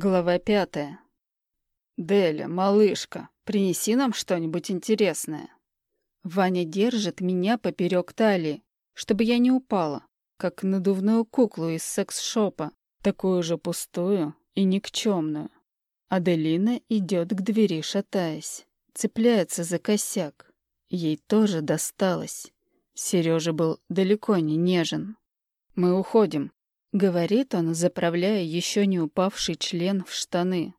Глава пятая. «Деля, малышка, принеси нам что-нибудь интересное». Ваня держит меня поперек талии, чтобы я не упала, как надувную куклу из секс-шопа, такую же пустую и никчемную. Аделина идет к двери, шатаясь, цепляется за косяк. Ей тоже досталось. Сережа был далеко не нежен. «Мы уходим», — говорит он, заправляя еще не упавший член в штаны.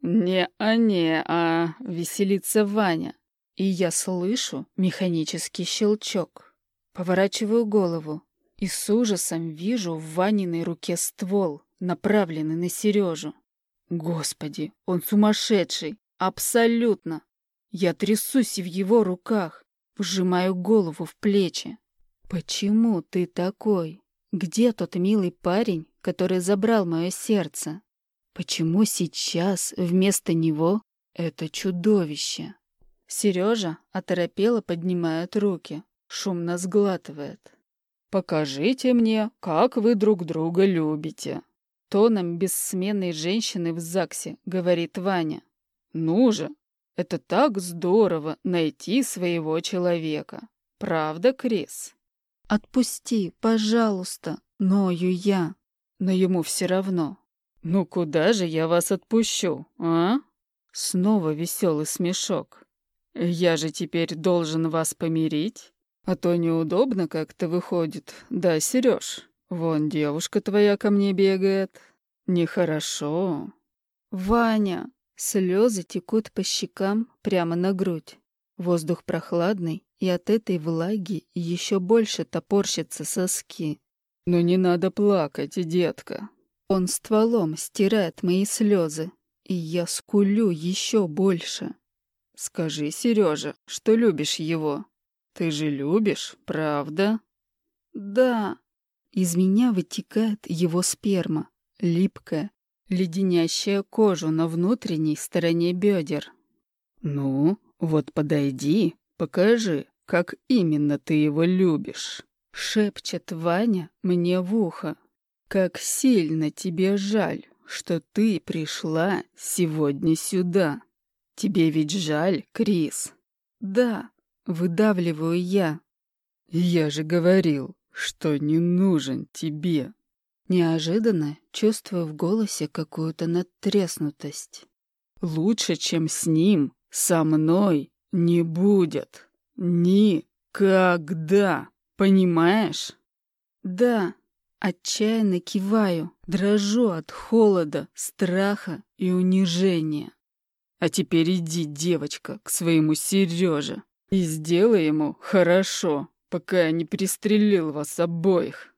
«Не-а-не-а», — веселится Ваня. И я слышу механический щелчок. Поворачиваю голову и с ужасом вижу в Ваниной руке ствол, направленный на Сережу. Господи, он сумасшедший! Абсолютно! Я трясусь в его руках, вжимаю голову в плечи. «Почему ты такой?» Где тот милый парень, который забрал мое сердце? Почему сейчас вместо него это чудовище? Сережа оторопело поднимает руки, шумно сглатывает. «Покажите мне, как вы друг друга любите», — тоном бессменной женщины в ЗАГСе говорит Ваня. «Ну же, это так здорово найти своего человека. Правда, Крис?» «Отпусти, пожалуйста!» — ною я. Но ему все равно. «Ну куда же я вас отпущу, а?» Снова веселый смешок. «Я же теперь должен вас помирить, а то неудобно как-то выходит. Да, Сереж, вон девушка твоя ко мне бегает. Нехорошо». «Ваня!» Слезы текут по щекам прямо на грудь. Воздух прохладный, и от этой влаги еще больше топорщатся соски. «Но не надо плакать, детка». Он стволом стирает мои слезы, и я скулю еще больше. «Скажи, Сережа, что любишь его. Ты же любишь, правда?» «Да». Из меня вытекает его сперма, липкая, леденящая кожу на внутренней стороне бедер. «Ну, вот подойди, покажи, как именно ты его любишь?» — шепчет Ваня мне в ухо. «Как сильно тебе жаль, что ты пришла сегодня сюда. Тебе ведь жаль, Крис?» «Да», — выдавливаю я. «Я же говорил, что не нужен тебе». Неожиданно чувствую в голосе какую-то надтреснутость. «Лучше, чем с ним, со мной не будет». Никогда. Понимаешь? Да. Отчаянно киваю, дрожу от холода, страха и унижения. А теперь иди, девочка, к своему Сереже и сделай ему хорошо, пока я не пристрелил вас обоих.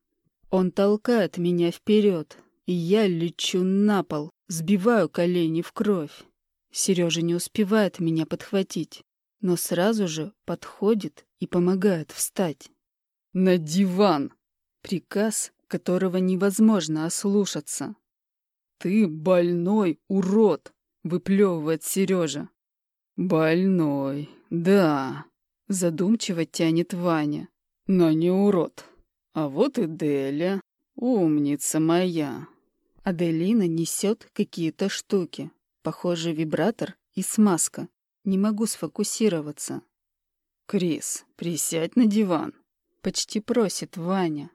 Он толкает меня вперед, и я лечу на пол, сбиваю колени в кровь. Сережа не успевает меня подхватить но сразу же подходит и помогает встать. «На диван!» Приказ, которого невозможно ослушаться. «Ты больной урод!» — выплевывает Сережа. «Больной, да», — задумчиво тянет Ваня. «Но не урод. А вот и Деля, умница моя». Аделина несет какие-то штуки, похоже, вибратор и смазка. Не могу сфокусироваться. «Крис, присядь на диван», — почти просит Ваня.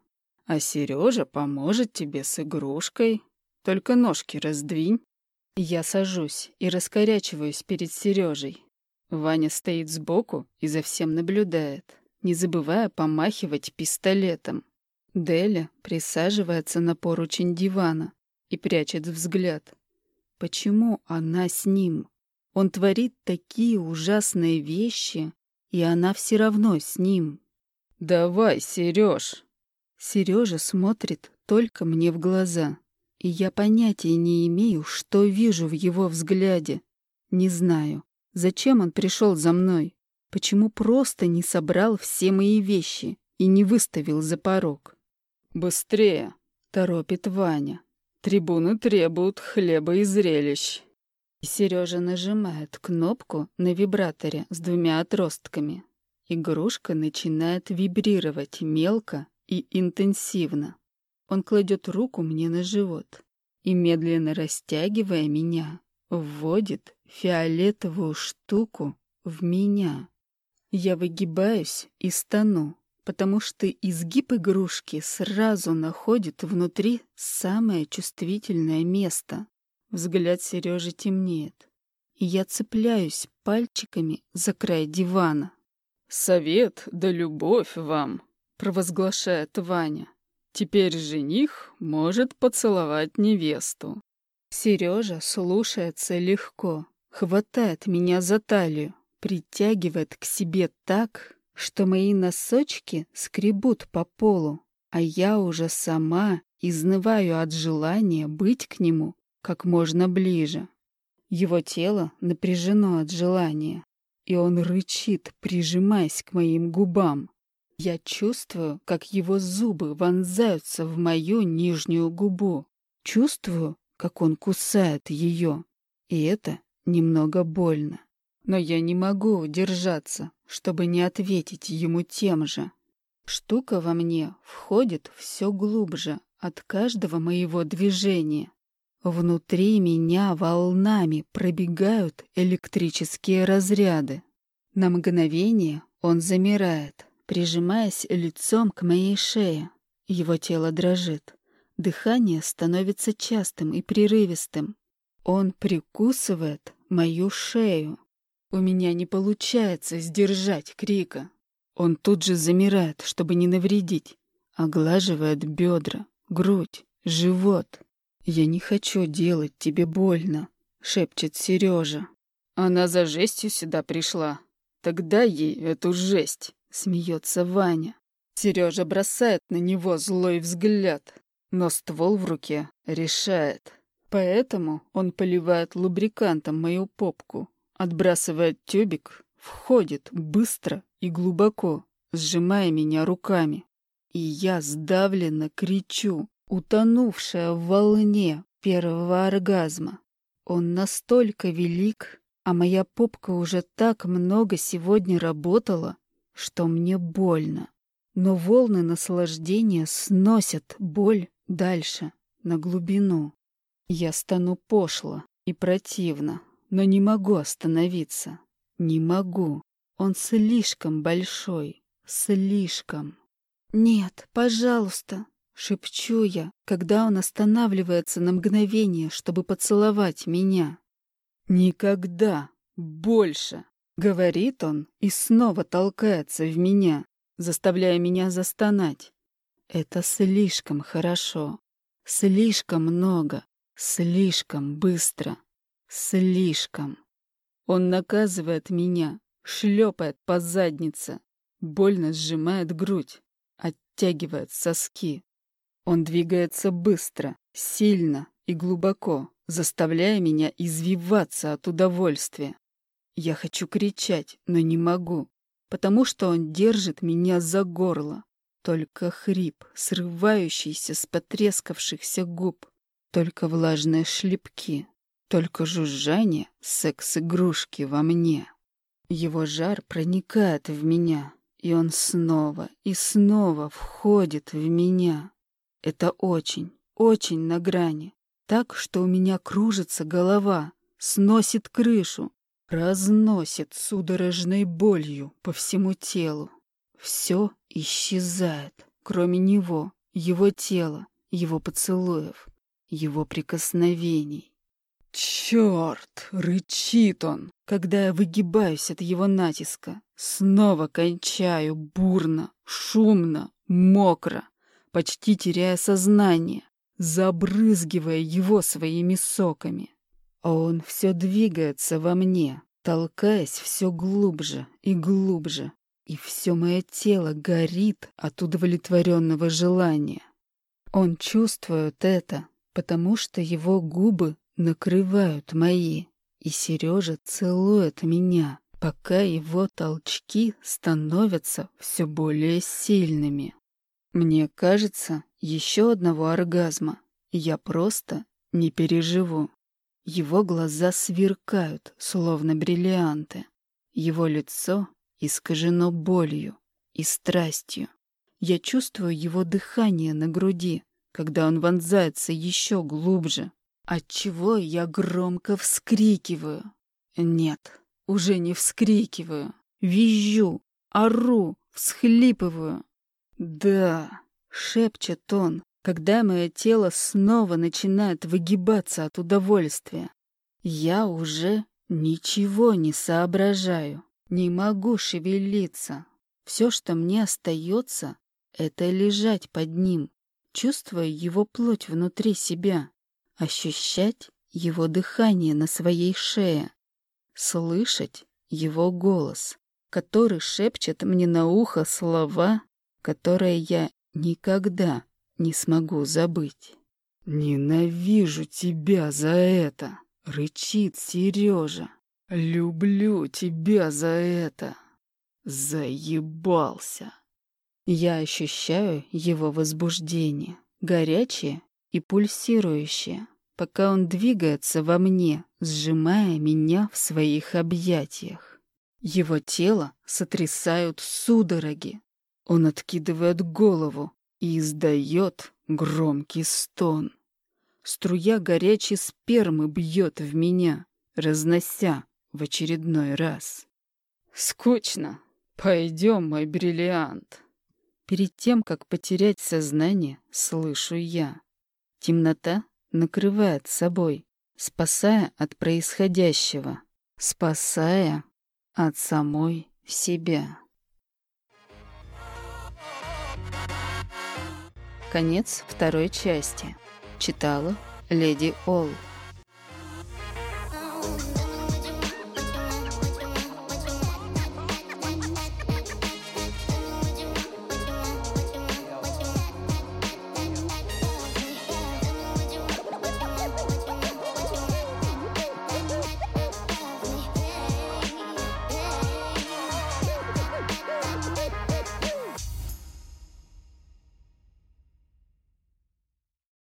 «А Сережа поможет тебе с игрушкой. Только ножки раздвинь». Я сажусь и раскорячиваюсь перед Сережей. Ваня стоит сбоку и за всем наблюдает, не забывая помахивать пистолетом. Деля присаживается на поручень дивана и прячет взгляд. Почему она с ним? Он творит такие ужасные вещи, и она все равно с ним. «Давай, Сереж!» Сережа смотрит только мне в глаза, и я понятия не имею, что вижу в его взгляде. Не знаю, зачем он пришел за мной, почему просто не собрал все мои вещи и не выставил за порог. «Быстрее!» — торопит Ваня. «Трибуны требуют хлеба и зрелищ». Сережа нажимает кнопку на вибраторе с двумя отростками. Игрушка начинает вибрировать мелко и интенсивно. Он кладет руку мне на живот. и, медленно растягивая меня, вводит фиолетовую штуку в меня. Я выгибаюсь и стану, потому что изгиб игрушки сразу находит внутри самое чувствительное место. Взгляд Сережи темнеет, и я цепляюсь пальчиками за край дивана. «Совет да любовь вам!» — провозглашает Ваня. «Теперь жених может поцеловать невесту». Сережа слушается легко, хватает меня за талию, притягивает к себе так, что мои носочки скребут по полу, а я уже сама изнываю от желания быть к нему как можно ближе. Его тело напряжено от желания, и он рычит, прижимаясь к моим губам. Я чувствую, как его зубы вонзаются в мою нижнюю губу. Чувствую, как он кусает ее. И это немного больно. Но я не могу удержаться, чтобы не ответить ему тем же. Штука во мне входит все глубже от каждого моего движения. Внутри меня волнами пробегают электрические разряды. На мгновение он замирает, прижимаясь лицом к моей шее. Его тело дрожит. Дыхание становится частым и прерывистым. Он прикусывает мою шею. У меня не получается сдержать крика. Он тут же замирает, чтобы не навредить. Оглаживает бедра, грудь, живот. «Я не хочу делать тебе больно», — шепчет Сережа. «Она за жестью сюда пришла. Тогда ей эту жесть», — смеется Ваня. Сережа бросает на него злой взгляд, но ствол в руке решает. Поэтому он поливает лубрикантом мою попку, отбрасывает тюбик, входит быстро и глубоко, сжимая меня руками. И я сдавленно кричу, утонувшая в волне первого оргазма. Он настолько велик, а моя попка уже так много сегодня работала, что мне больно. Но волны наслаждения сносят боль дальше, на глубину. Я стану пошло и противно, но не могу остановиться. Не могу. Он слишком большой. Слишком. «Нет, пожалуйста», Шепчу я, когда он останавливается на мгновение, чтобы поцеловать меня. «Никогда! Больше!» — говорит он и снова толкается в меня, заставляя меня застонать. Это слишком хорошо, слишком много, слишком быстро, слишком. Он наказывает меня, шлепает по заднице, больно сжимает грудь, оттягивает соски. Он двигается быстро, сильно и глубоко, заставляя меня извиваться от удовольствия. Я хочу кричать, но не могу, потому что он держит меня за горло. Только хрип, срывающийся с потрескавшихся губ, только влажные шлепки, только жужжание секс-игрушки во мне. Его жар проникает в меня, и он снова и снова входит в меня. Это очень, очень на грани. Так, что у меня кружится голова, сносит крышу, разносит судорожной болью по всему телу. Все исчезает, кроме него, его тела, его поцелуев, его прикосновений. Черт, рычит он, когда я выгибаюсь от его натиска. Снова кончаю бурно, шумно, мокро почти теряя сознание, забрызгивая его своими соками. А он все двигается во мне, толкаясь все глубже и глубже, и все мое тело горит от удовлетворенного желания. Он чувствует это, потому что его губы накрывают мои, и Сережа целует меня, пока его толчки становятся все более сильными. Мне кажется, еще одного оргазма я просто не переживу. Его глаза сверкают, словно бриллианты. Его лицо искажено болью и страстью. Я чувствую его дыхание на груди, когда он вонзается еще глубже, отчего я громко вскрикиваю. Нет, уже не вскрикиваю, визжу, ору, всхлипываю. «Да», — шепчет он, когда мое тело снова начинает выгибаться от удовольствия. Я уже ничего не соображаю, не могу шевелиться. Все, что мне остается, это лежать под ним, чувствуя его плоть внутри себя, ощущать его дыхание на своей шее, слышать его голос, который шепчет мне на ухо слова, которые я никогда не смогу забыть. «Ненавижу тебя за это!» — рычит Сережа. «Люблю тебя за это!» Заебался. Я ощущаю его возбуждение, горячее и пульсирующее, пока он двигается во мне, сжимая меня в своих объятиях. Его тело сотрясают судороги. Он откидывает голову и издает громкий стон. Струя горячей спермы бьет в меня, разнося в очередной раз. «Скучно. Пойдем, мой бриллиант». Перед тем, как потерять сознание, слышу я. Темнота накрывает собой, спасая от происходящего, спасая от самой себя. Конец второй части. Читала леди Олл.